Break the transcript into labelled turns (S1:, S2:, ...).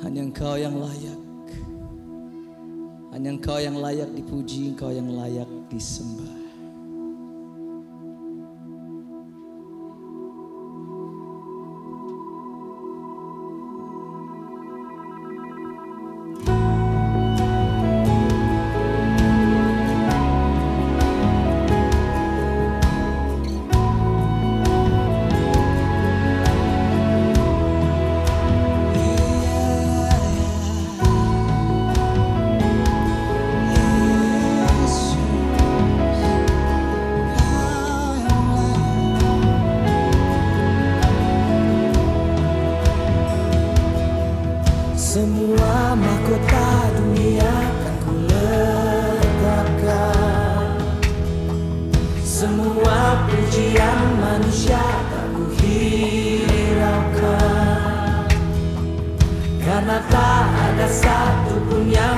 S1: Hanya engkau yang layak. Hanya engkau yang layak dipuji Engkau yang layak disembah
S2: Semua mahkota dunia akan kuletakkan. Semua pujian manusia tak kuhiraukan. Karena tak ada satu pun yang